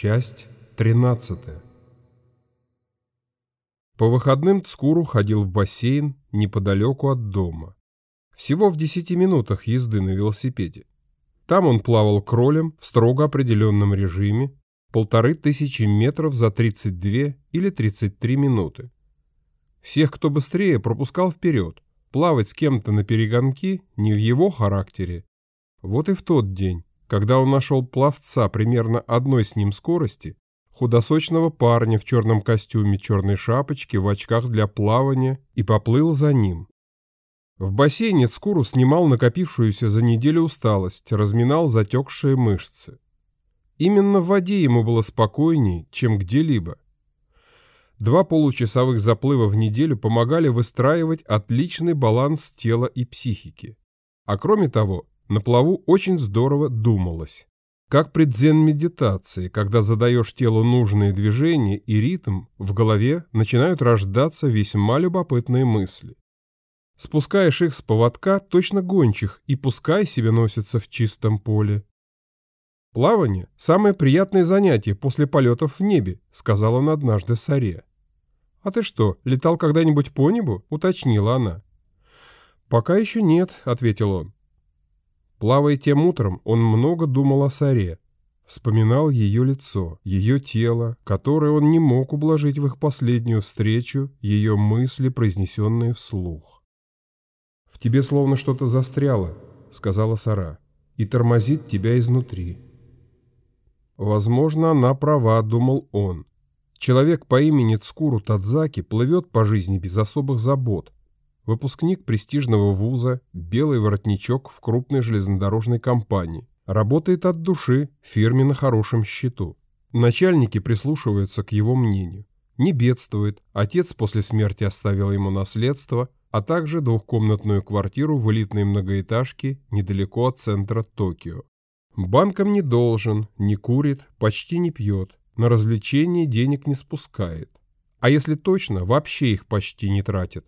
Часть 13 По выходным Цкуру ходил в бассейн неподалеку от дома. Всего в 10 минутах езды на велосипеде. Там он плавал кролем в строго определенном режиме, полторы тысячи метров за 32 или 33 минуты. Всех, кто быстрее, пропускал вперед. Плавать с кем-то на перегонки не в его характере. Вот и в тот день когда он нашел пловца примерно одной с ним скорости, худосочного парня в черном костюме, черной шапочке, в очках для плавания и поплыл за ним. В бассейне Цкуру снимал накопившуюся за неделю усталость, разминал затекшие мышцы. Именно в воде ему было спокойней, чем где-либо. Два получасовых заплыва в неделю помогали выстраивать отличный баланс тела и психики. А кроме того, на плаву очень здорово думалось. Как при дзен-медитации, когда задаешь телу нужные движения и ритм, в голове начинают рождаться весьма любопытные мысли. Спускаешь их с поводка, точно гончих, и пускай себе носятся в чистом поле. «Плавание – самое приятное занятие после полетов в небе», – сказал он однажды Саре. «А ты что, летал когда-нибудь по небу?» – уточнила она. «Пока еще нет», – ответил он. Плавая тем утром, он много думал о Саре. Вспоминал ее лицо, ее тело, которое он не мог ублажить в их последнюю встречу, ее мысли, произнесенные вслух. «В тебе словно что-то застряло», — сказала Сара, — «и тормозит тебя изнутри». Возможно, она права, думал он. Человек по имени Цкуру Тадзаки плывет по жизни без особых забот, Выпускник престижного вуза, белый воротничок в крупной железнодорожной компании. Работает от души, фирме на хорошем счету. Начальники прислушиваются к его мнению. Не бедствует, отец после смерти оставил ему наследство, а также двухкомнатную квартиру в элитной многоэтажке недалеко от центра Токио. Банкам не должен, не курит, почти не пьет, на развлечения денег не спускает. А если точно, вообще их почти не тратит.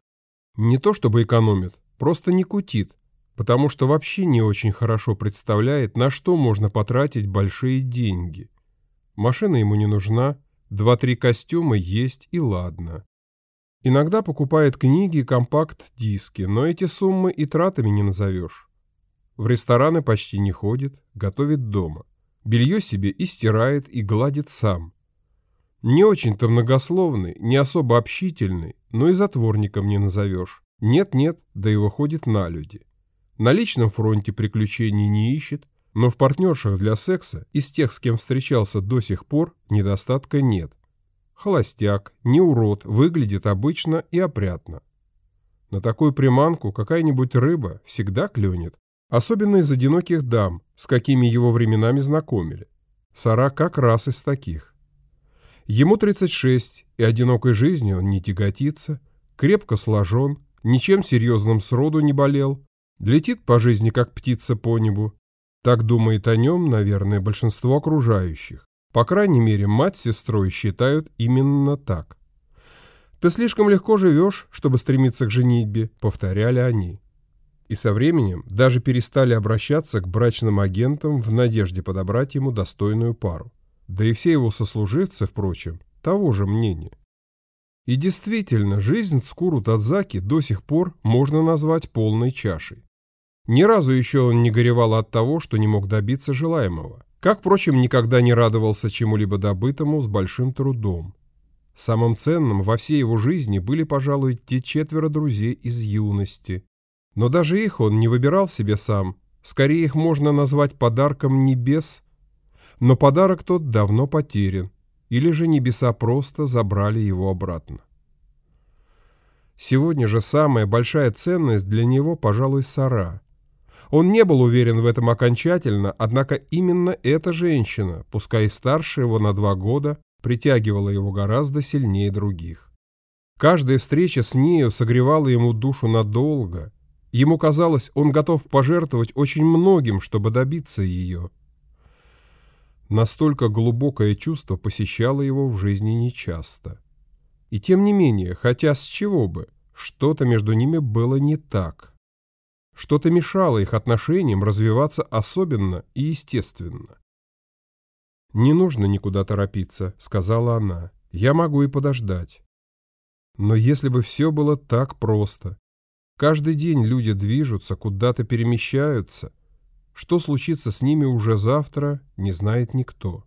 Не то чтобы экономит, просто не кутит, потому что вообще не очень хорошо представляет, на что можно потратить большие деньги. Машина ему не нужна, два-три костюма есть и ладно. Иногда покупает книги и компакт-диски, но эти суммы и тратами не назовешь. В рестораны почти не ходит, готовит дома. Белье себе и стирает, и гладит сам. Не очень-то многословный, не особо общительный, но и затворником не назовешь. Нет-нет, да и выходит на люди. На личном фронте приключений не ищет, но в партнершах для секса из тех, с кем встречался до сих пор, недостатка нет. Холостяк, не урод, выглядит обычно и опрятно. На такую приманку какая-нибудь рыба всегда клюнет, особенно из одиноких дам, с какими его временами знакомили. Сара как раз из таких. Ему 36, и одинокой жизнью он не тяготится, крепко сложен, ничем серьезным сроду не болел, летит по жизни, как птица по небу. Так думает о нем, наверное, большинство окружающих. По крайней мере, мать с сестрой считают именно так. «Ты слишком легко живешь, чтобы стремиться к женитьбе», — повторяли они. И со временем даже перестали обращаться к брачным агентам в надежде подобрать ему достойную пару да и все его сослуживцы, впрочем, того же мнения. И действительно, жизнь Цкуру Тадзаки до сих пор можно назвать полной чашей. Ни разу еще он не горевал от того, что не мог добиться желаемого. Как, впрочем, никогда не радовался чему-либо добытому с большим трудом. Самым ценным во всей его жизни были, пожалуй, те четверо друзей из юности. Но даже их он не выбирал себе сам. Скорее их можно назвать подарком небес но подарок тот давно потерян, или же небеса просто забрали его обратно. Сегодня же самая большая ценность для него, пожалуй, Сара. Он не был уверен в этом окончательно, однако именно эта женщина, пускай и старше его на два года, притягивала его гораздо сильнее других. Каждая встреча с нею согревала ему душу надолго. Ему казалось, он готов пожертвовать очень многим, чтобы добиться ее. Настолько глубокое чувство посещало его в жизни нечасто. И тем не менее, хотя с чего бы, что-то между ними было не так. Что-то мешало их отношениям развиваться особенно и естественно. «Не нужно никуда торопиться», — сказала она. «Я могу и подождать». Но если бы все было так просто. Каждый день люди движутся, куда-то перемещаются. Что случится с ними уже завтра, не знает никто.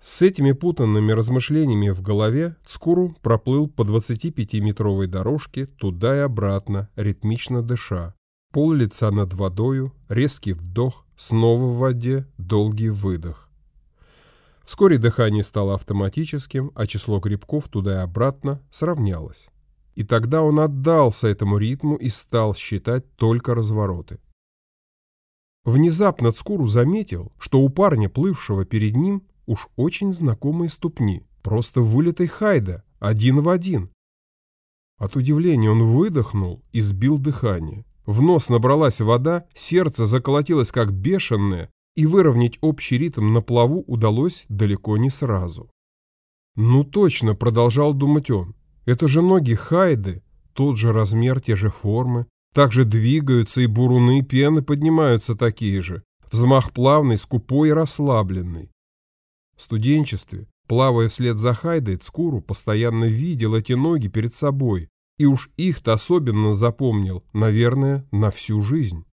С этими путанными размышлениями в голове Цкуру проплыл по 25-метровой дорожке туда и обратно, ритмично дыша. Пол лица над водою, резкий вдох, снова в воде, долгий выдох. Вскоре дыхание стало автоматическим, а число грибков туда и обратно сравнялось. И тогда он отдался этому ритму и стал считать только развороты. Внезапно Цкуру заметил, что у парня, плывшего перед ним, уж очень знакомые ступни, просто вылитый Хайда, один в один. От удивления он выдохнул и сбил дыхание. В нос набралась вода, сердце заколотилось как бешеное, и выровнять общий ритм на плаву удалось далеко не сразу. «Ну точно», — продолжал думать он, — «это же ноги Хайды, тот же размер, те же формы, так же двигаются и буруны пены поднимаются такие же, взмах плавный, скупой и расслабленный». В студенчестве, плавая вслед за Хайдой, Цкуру постоянно видел эти ноги перед собой, и уж их-то особенно запомнил, наверное, на всю жизнь.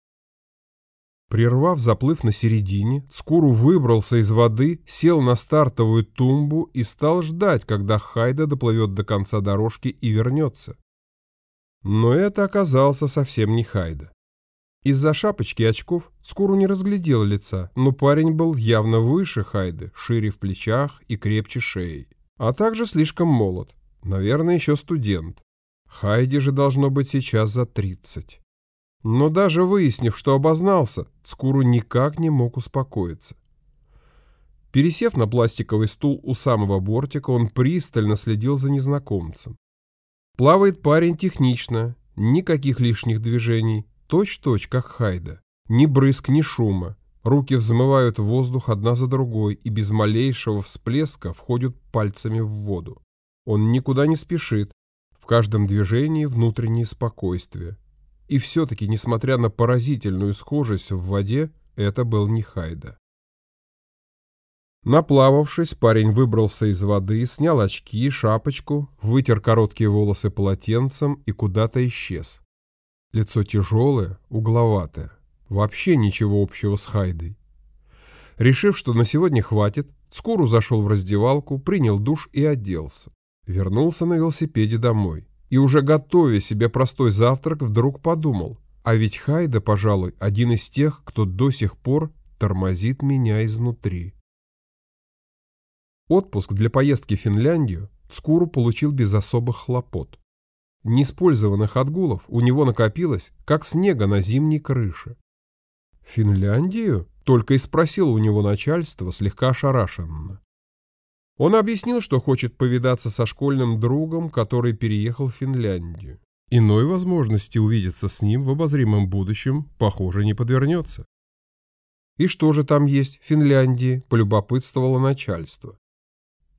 Прервав заплыв на середине, Скуру выбрался из воды, сел на стартовую тумбу и стал ждать, когда Хайда доплывет до конца дорожки и вернется. Но это оказался совсем не Хайда. Из-за шапочки очков Скуру не разглядел лица, но парень был явно выше Хайды, шире в плечах и крепче шеей, а также слишком молод, наверное, еще студент. Хайди же должно быть сейчас за 30. Но даже выяснив, что обознался, Цкуру никак не мог успокоиться. Пересев на пластиковый стул у самого бортика, он пристально следил за незнакомцем. Плавает парень технично, никаких лишних движений, точь-точь, как Хайда. Ни брызг, ни шума. Руки взмывают в воздух одна за другой и без малейшего всплеска входят пальцами в воду. Он никуда не спешит, каждом движении внутреннее спокойствие. И все-таки, несмотря на поразительную схожесть в воде, это был не Хайда. Наплававшись, парень выбрался из воды, снял очки, шапочку, вытер короткие волосы полотенцем и куда-то исчез. Лицо тяжелое, угловатое. Вообще ничего общего с Хайдой. Решив, что на сегодня хватит, Цкуру зашел в раздевалку, принял душ и оделся. Вернулся на велосипеде домой и уже готовя себе простой завтрак, вдруг подумал, а ведь Хайда, пожалуй, один из тех, кто до сих пор тормозит меня изнутри. Отпуск для поездки в Финляндию Цкуру получил без особых хлопот. Неиспользованных отгулов у него накопилось, как снега на зимней крыше. «Финляндию?» — только и спросил у него начальство, слегка ошарашенно. Он объяснил, что хочет повидаться со школьным другом, который переехал в Финляндию. Иной возможности увидеться с ним в обозримом будущем, похоже, не подвернется. «И что же там есть в Финляндии?» – полюбопытствовало начальство.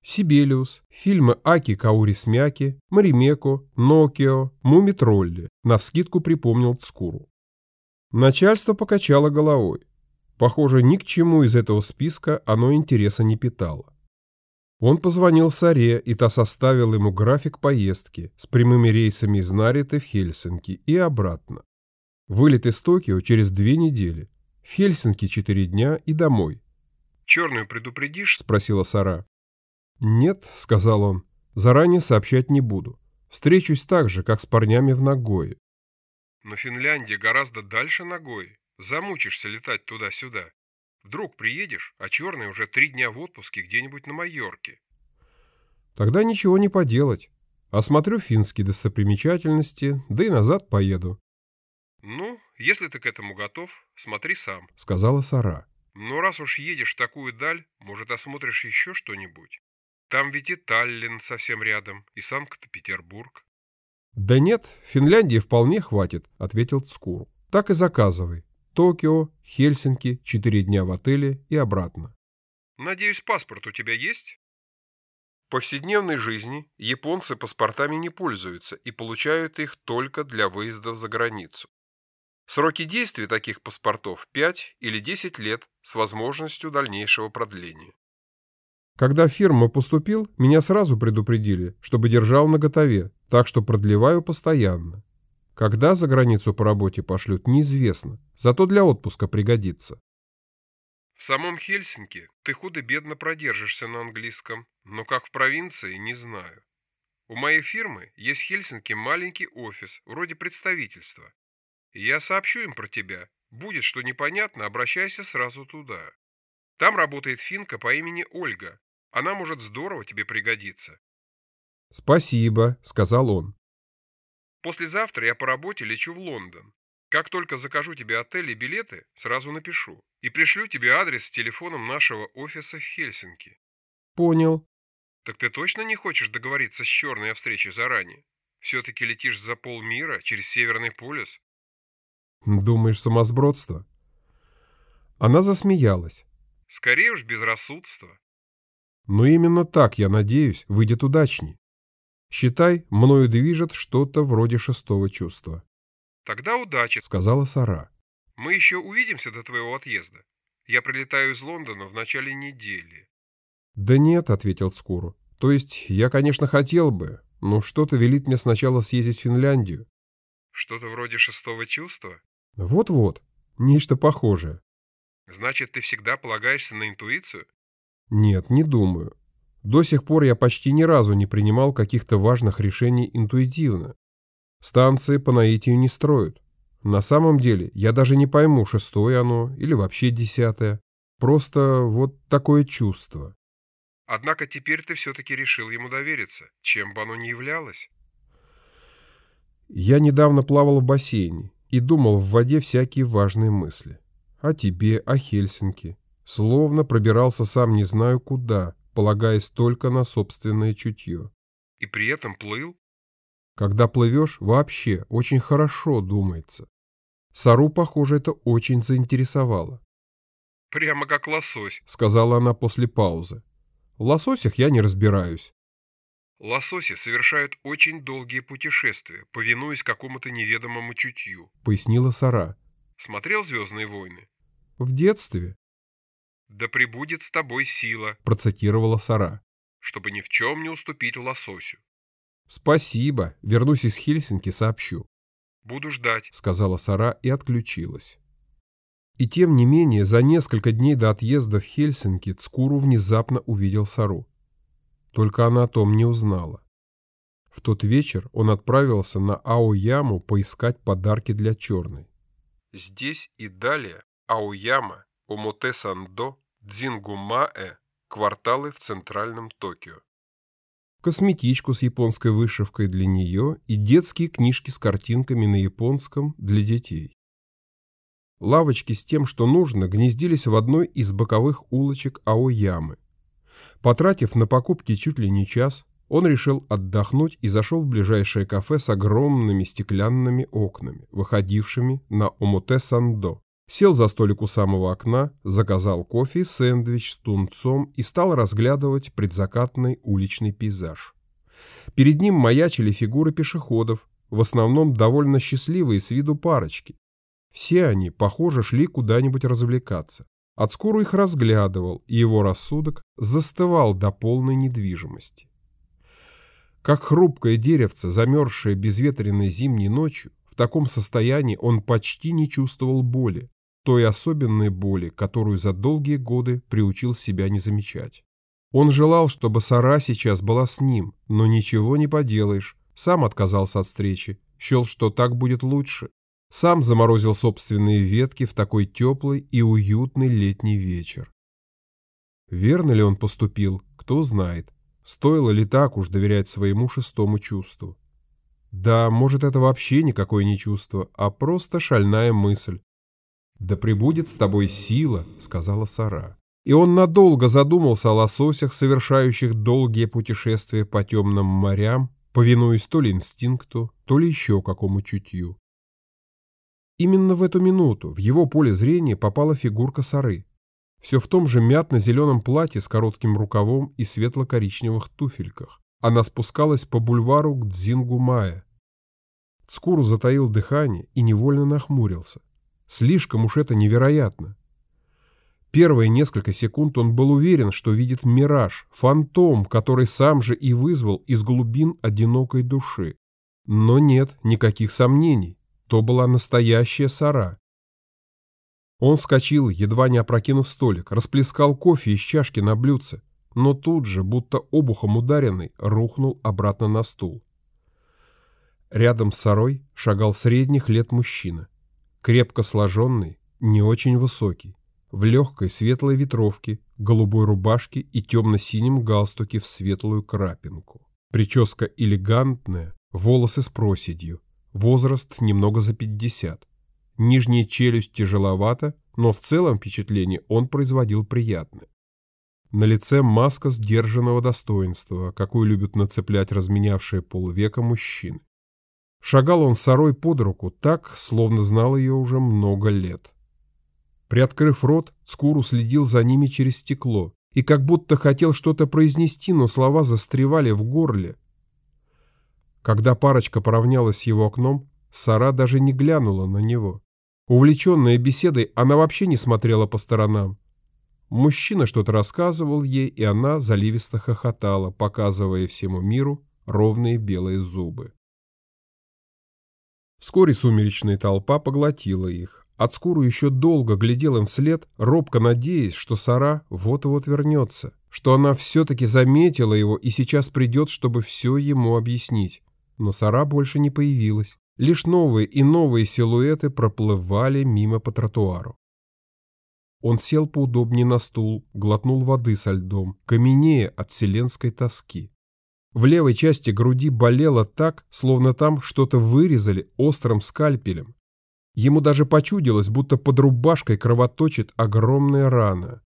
Сибелиус, фильмы Аки Каурисмяки, Маримеко, Нокио, Мумитролли, навскидку припомнил Цкуру. Начальство покачало головой. Похоже, ни к чему из этого списка оно интереса не питало. Он позвонил Саре, и та составила ему график поездки с прямыми рейсами из Нариты в Хельсинки и обратно. Вылет из Токио через две недели. В Хельсинки четыре дня и домой. «Черную предупредишь?» – спросила Сара. «Нет», – сказал он, – «заранее сообщать не буду. Встречусь так же, как с парнями в Нагое». «Но Финляндия гораздо дальше Нагои. Замучишься летать туда-сюда». Вдруг приедешь, а черный уже три дня в отпуске где-нибудь на Майорке. Тогда ничего не поделать. Осмотрю финские достопримечательности, да и назад поеду. Ну, если ты к этому готов, смотри сам, сказала Сара. Но раз уж едешь в такую даль, может, осмотришь еще что-нибудь. Там ведь и Таллин совсем рядом, и Санкт-Петербург. Да нет, Финляндии вполне хватит, ответил Цкуру. Так и заказывай. Токио, Хельсинки, четыре дня в отеле и обратно. Надеюсь, паспорт у тебя есть? В повседневной жизни японцы паспортами не пользуются и получают их только для выездов за границу. Сроки действия таких паспортов 5 или 10 лет с возможностью дальнейшего продления. Когда в фирму поступил, меня сразу предупредили, чтобы держал наготове, так что продлеваю постоянно. Когда за границу по работе пошлют, неизвестно, зато для отпуска пригодится. В самом Хельсинки ты худо-бедно продержишься на английском, но как в провинции, не знаю. У моей фирмы есть в Хельсинки маленький офис, вроде представительства. И я сообщу им про тебя. Будет что непонятно, обращайся сразу туда. Там работает финка по имени Ольга. Она может здорово тебе пригодиться. «Спасибо», — сказал он. «Послезавтра я по работе лечу в Лондон. Как только закажу тебе отель и билеты, сразу напишу. И пришлю тебе адрес с телефоном нашего офиса в Хельсинки». «Понял». «Так ты точно не хочешь договориться с Черной о встрече заранее? Все-таки летишь за полмира через Северный полюс?» «Думаешь, сумасбродство?» Она засмеялась. «Скорее уж безрассудство». «Но именно так, я надеюсь, выйдет удачней. Считай, мною движет что-то вроде шестого чувства». «Тогда удачи», — сказала Сара. «Мы еще увидимся до твоего отъезда. Я прилетаю из Лондона в начале недели». «Да нет», — ответил Скуру. «То есть я, конечно, хотел бы, но что-то велит мне сначала съездить в Финляндию». «Что-то вроде шестого чувства?» Вот-вот, нечто похожее. Значит, ты всегда полагаешься на интуицию? Нет, не думаю. До сих пор я почти ни разу не принимал каких-то важных решений интуитивно. Станции по наитию не строят. На самом деле, я даже не пойму, шестое оно или вообще десятое. Просто вот такое чувство. Однако теперь ты все-таки решил ему довериться, чем бы оно ни являлось. Я недавно плавал в бассейне и думал в воде всякие важные мысли. О тебе, о Хельсинки. Словно пробирался сам не знаю куда, полагаясь только на собственное чутье. И при этом плыл? Когда плывешь, вообще очень хорошо думается. Сару, похоже, это очень заинтересовало. «Прямо как лосось», — сказала она после паузы. В лососях я не разбираюсь. Лососи совершают очень долгие путешествия, повинуясь какому-то неведомому чутью, пояснила Сара. Смотрел «Звездные войны»? В детстве. Да прибудет с тобой сила, процитировала Сара. Чтобы ни в чем не уступить лососю. Спасибо, вернусь из Хельсинки, сообщу. Буду ждать, сказала Сара и отключилась. И тем не менее, за несколько дней до отъезда в Хельсинки Цкуру внезапно увидел Сару. Только она о том не узнала. В тот вечер он отправился на Аояму поискать подарки для черной. Здесь и далее Аояма, Омоте-Сандо, Дзингумаэ, кварталы в центральном Токио. Косметичку с японской вышивкой для нее и детские книжки с картинками на японском для детей. Лавочки с тем, что нужно, гнездились в одной из боковых улочек Аоямы. Потратив на покупки чуть ли не час, он решил отдохнуть и зашел в ближайшее кафе с огромными стеклянными окнами, выходившими на Омуте-Сандо. Сел за столик у самого окна, заказал кофе сэндвич с тунцом и стал разглядывать предзакатный уличный пейзаж. Перед ним маячили фигуры пешеходов, в основном довольно счастливые с виду парочки. Все они, похоже, шли куда-нибудь развлекаться. Отскоро их разглядывал, и его рассудок застывал до полной недвижимости. Как хрупкое деревце, замерзшее безветренной зимней ночью, в таком состоянии он почти не чувствовал боли, той особенной боли, которую за долгие годы приучил себя не замечать. Он желал, чтобы Сара сейчас была с ним, но ничего не поделаешь, сам отказался от встречи, счел, что так будет лучше, сам заморозил собственные ветки в такой теплый и уютный летний вечер. Верно ли он поступил, кто знает. Стоило ли так уж доверять своему шестому чувству? Да, может, это вообще никакое не чувство, а просто шальная мысль. «Да пребудет с тобой сила», — сказала Сара. И он надолго задумался о лососях, совершающих долгие путешествия по темным морям, повинуясь то ли инстинкту, то ли еще какому чутью. Именно в эту минуту в его поле зрения попала фигурка Сары. Все в том же мятно-зеленом платье с коротким рукавом и светло-коричневых туфельках. Она спускалась по бульвару к Дзингумае. Скуру затаил дыхание и невольно нахмурился. Слишком уж это невероятно. Первые несколько секунд он был уверен, что видит мираж, фантом, который сам же и вызвал из глубин одинокой души. Но нет никаких сомнений, то была настоящая Сара. Он вскочил, едва не опрокинув столик, расплескал кофе из чашки на блюдце, но тут же, будто обухом ударенный, рухнул обратно на стул. Рядом с Сарой шагал средних лет мужчина, крепко сложенный, не очень высокий, в легкой светлой ветровке, голубой рубашке и темно-синем галстуке в светлую крапинку. Прическа элегантная, волосы с проседью, возраст немного за 50. Нижняя челюсть тяжеловата, но в целом впечатление он производил приятное. На лице маска сдержанного достоинства, какую любят нацеплять разменявшие полвека мужчины. Шагал он с Сарой под руку так, словно знал ее уже много лет. Приоткрыв рот, Скуру следил за ними через стекло и как будто хотел что-то произнести, но слова застревали в горле. Когда парочка поравнялась с его окном, Сара даже не глянула на него. Увлеченная беседой, она вообще не смотрела по сторонам. Мужчина что-то рассказывал ей, и она заливисто хохотала, показывая всему миру ровные белые зубы. Вскоре сумеречная толпа поглотила их, Ацкуру еще долго глядел им вслед, робко надеясь, что Сара вот-вот вернется, что она все-таки заметила его и сейчас придет, чтобы все ему объяснить. Но Сара больше не появилась. Лишь новые и новые силуэты проплывали мимо по тротуару. Он сел поудобнее на стул, глотнул воды со льдом, каменея от вселенской тоски. В левой части груди болело так, словно там что-то вырезали острым скальпелем, Ему даже почудилось, будто под рубашкой кровоточит огромная рана.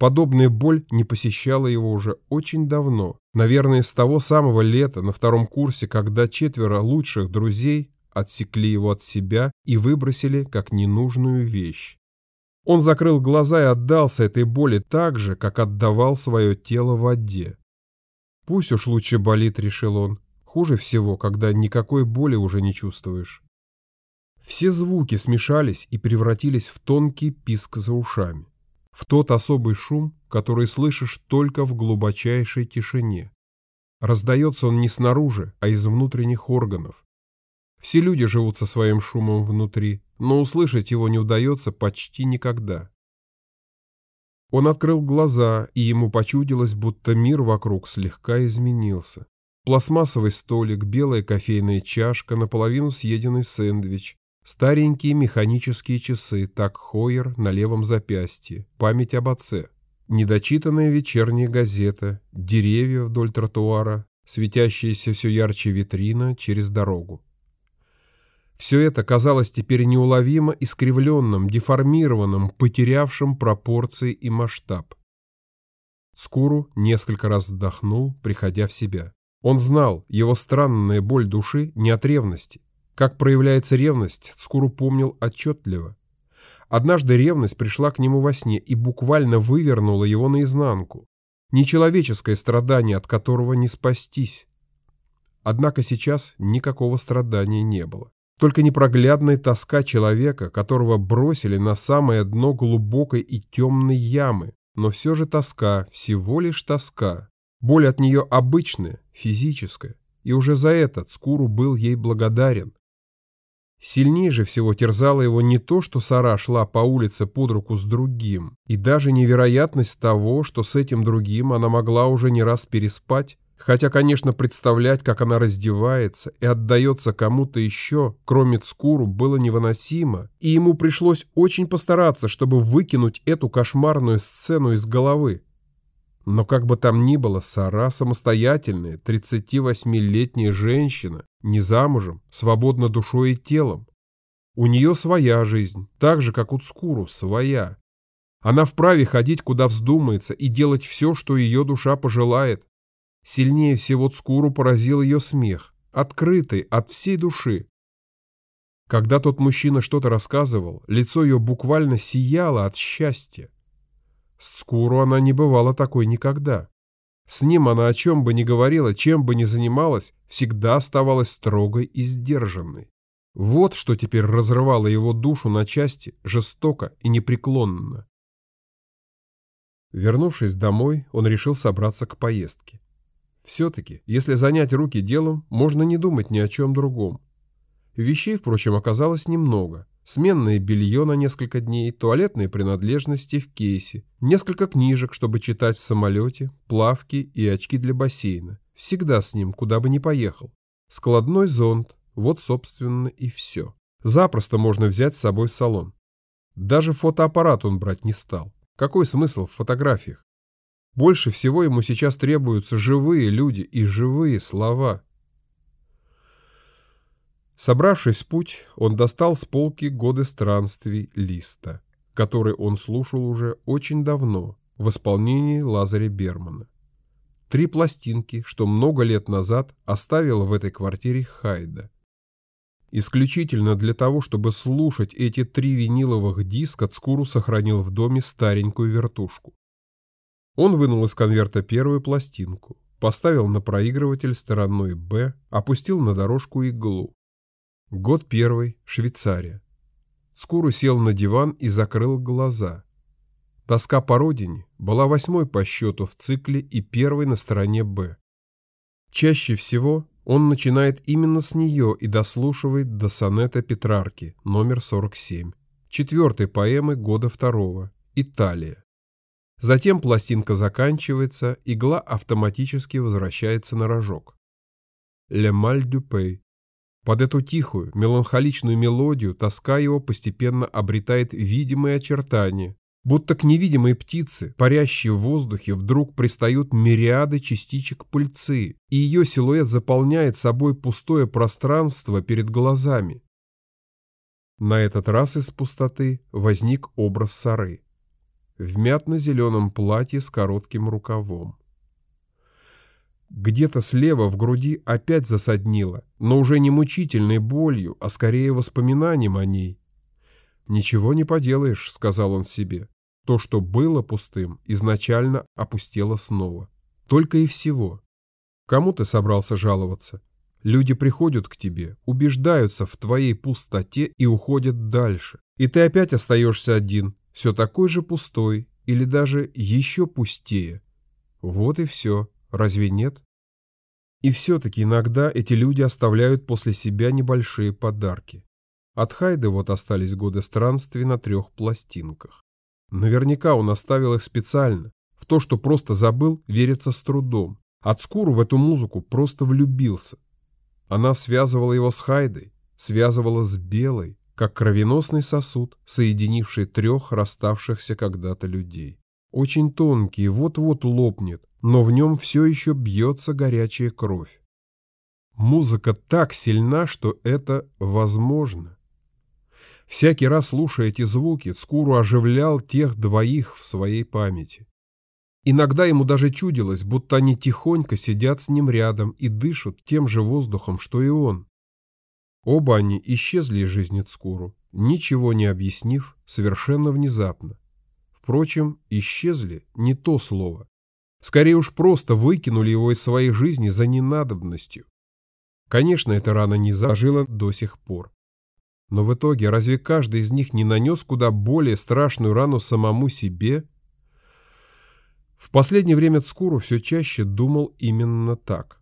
Подобная боль не посещала его уже очень давно, наверное, с того самого лета на втором курсе, когда четверо лучших друзей отсекли его от себя и выбросили как ненужную вещь. Он закрыл глаза и отдался этой боли так же, как отдавал свое тело в воде. «Пусть уж лучше болит», — решил он. «Хуже всего, когда никакой боли уже не чувствуешь». Все звуки смешались и превратились в тонкий писк за ушами, в тот особый шум, который слышишь только в глубочайшей тишине. Раздается он не снаружи, а из внутренних органов. Все люди живут со своим шумом внутри, но услышать его не удается почти никогда. Он открыл глаза, и ему почудилось, будто мир вокруг слегка изменился. Пластмассовый столик, белая кофейная чашка, наполовину съеденный сэндвич, Старенькие механические часы так Хойер на левом запястье, память об отце. Недочитанная вечерняя газета, деревья вдоль тротуара, светящаяся все ярче витрина через дорогу. Все это казалось теперь неуловимо искривленным, деформированным, потерявшим пропорции и масштаб. Скуру несколько раз вздохнул, приходя в себя. Он знал, его странная боль души не от ревности, как проявляется ревность, Цкуру помнил отчетливо. Однажды ревность пришла к нему во сне и буквально вывернула его наизнанку. Нечеловеческое страдание, от которого не спастись. Однако сейчас никакого страдания не было. Только непроглядная тоска человека, которого бросили на самое дно глубокой и темной ямы. Но все же тоска, всего лишь тоска. Боль от нее обычная, физическая. И уже за это Цкуру был ей благодарен. Сильнее же всего терзало его не то, что Сара шла по улице под руку с другим, и даже невероятность того, что с этим другим она могла уже не раз переспать, хотя, конечно, представлять, как она раздевается и отдается кому-то еще, кроме Цкуру, было невыносимо, и ему пришлось очень постараться, чтобы выкинуть эту кошмарную сцену из головы. Но как бы там ни было, Сара самостоятельная, 38-летняя женщина, не замужем, свободна душой и телом. У нее своя жизнь, так же, как у Цкуру, своя. Она вправе ходить, куда вздумается, и делать все, что ее душа пожелает. Сильнее всего Цкуру поразил ее смех, открытый, от всей души. Когда тот мужчина что-то рассказывал, лицо ее буквально сияло от счастья. С Цкуру она не бывала такой никогда. С ним она о чем бы ни говорила, чем бы ни занималась, всегда оставалась строгой и сдержанной. Вот что теперь разрывало его душу на части, жестоко и непреклонно. Вернувшись домой, он решил собраться к поездке. Все-таки, если занять руки делом, можно не думать ни о чем другом. Вещей, впрочем, оказалось немного. Сменное белье на несколько дней, туалетные принадлежности в кейсе, несколько книжек, чтобы читать в самолете, плавки и очки для бассейна. Всегда с ним, куда бы ни поехал. Складной зонт, вот, собственно, и все. Запросто можно взять с собой в салон. Даже фотоаппарат он брать не стал. Какой смысл в фотографиях? Больше всего ему сейчас требуются живые люди и живые слова. Собравшись в путь, он достал с полки «Годы странствий» листа, который он слушал уже очень давно в исполнении Лазаря Бермана. Три пластинки, что много лет назад оставила в этой квартире Хайда. Исключительно для того, чтобы слушать эти три виниловых диска, Цкуру сохранил в доме старенькую вертушку. Он вынул из конверта первую пластинку, поставил на проигрыватель стороной «Б», опустил на дорожку иглу. Год первый, Швейцария. Скуру сел на диван и закрыл глаза. Тоска по родине была восьмой по счету в цикле и первой на стороне «Б». Чаще всего он начинает именно с нее и дослушивает до сонета Петрарки, номер 47, четвертой поэмы года второго, «Италия». Затем пластинка заканчивается, игла автоматически возвращается на рожок. «Le mal du pays». Под эту тихую, меланхоличную мелодию тоска его постепенно обретает видимые очертания, Будто к невидимой птице, парящей в воздухе, вдруг пристают мириады частичек пыльцы, и ее силуэт заполняет собой пустое пространство перед глазами. На этот раз из пустоты возник образ Сары в мятно-зеленом платье с коротким рукавом. Где-то слева в груди опять засаднило, но уже не мучительной болью, а скорее воспоминанием о ней, «Ничего не поделаешь», — сказал он себе. «То, что было пустым, изначально опустело снова. Только и всего. Кому ты собрался жаловаться? Люди приходят к тебе, убеждаются в твоей пустоте и уходят дальше. И ты опять остаешься один, все такой же пустой или даже еще пустее. Вот и все. Разве нет? И все-таки иногда эти люди оставляют после себя небольшие подарки. От Хайды вот остались годы странствий на трех пластинках. Наверняка он оставил их специально. В то, что просто забыл, верится с трудом. От Скуру в эту музыку просто влюбился. Она связывала его с Хайдой, связывала с Белой, как кровеносный сосуд, соединивший трех расставшихся когда-то людей. Очень тонкий, вот-вот лопнет, но в нем все еще бьется горячая кровь. Музыка так сильна, что это возможно. Всякий раз слушая эти звуки, Скуру оживлял тех двоих в своей памяти. Иногда ему даже чудилось, будто они тихонько сидят с ним рядом и дышат тем же воздухом, что и он. Оба они исчезли из жизни Цкуру, ничего не объяснив, совершенно внезапно. Впрочем, исчезли не то слово. Скорее уж просто выкинули его из своей жизни за ненадобностью. Конечно, эта рана не зажила до сих пор. Но в итоге разве каждый из них не нанес куда более страшную рану самому себе? В последнее время Цкуру все чаще думал именно так.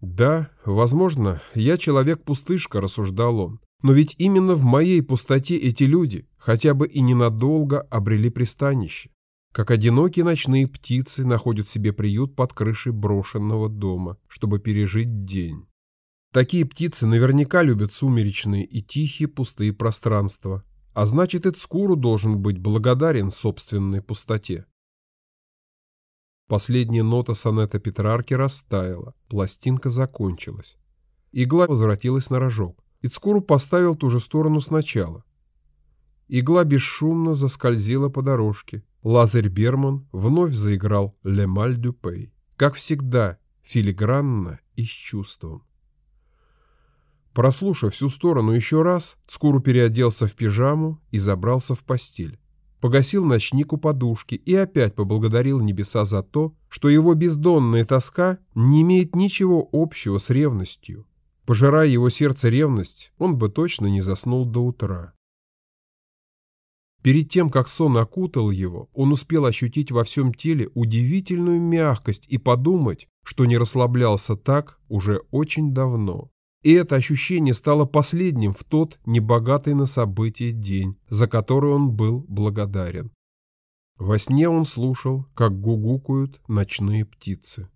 «Да, возможно, я человек-пустышка», — рассуждал он. «Но ведь именно в моей пустоте эти люди, хотя бы и ненадолго, обрели пристанище. Как одинокие ночные птицы находят себе приют под крышей брошенного дома, чтобы пережить день. Такие птицы наверняка любят сумеречные и тихие пустые пространства, а значит и Цкуру должен быть благодарен собственной пустоте. Последняя нота сонета Петрарки растаяла, пластинка закончилась. Игла возвратилась на рожок, и Цкуру поставил ту же сторону сначала. Игла бесшумно заскользила по дорожке. Лазарь Берман вновь заиграл «Ле Маль дю Пей», как всегда, филигранно и с чувством. Прослушав всю сторону еще раз, Цкуру переоделся в пижаму и забрался в постель. погасил ночник у подушки и опять поблагодарил небеса за то, что его бездонная тоска не имеет ничего общего с ревностью. Пожирая его сердце ревность, он бы точно не заснул до утра. Перед тем, как сон окутал его, он успел ощутить во всем теле удивительную мягкость и подумать, что не расслаблялся так уже очень давно. И это ощущение стало последним в тот небогатый на события день, за который он был благодарен. Во сне он слушал, как гугукают ночные птицы.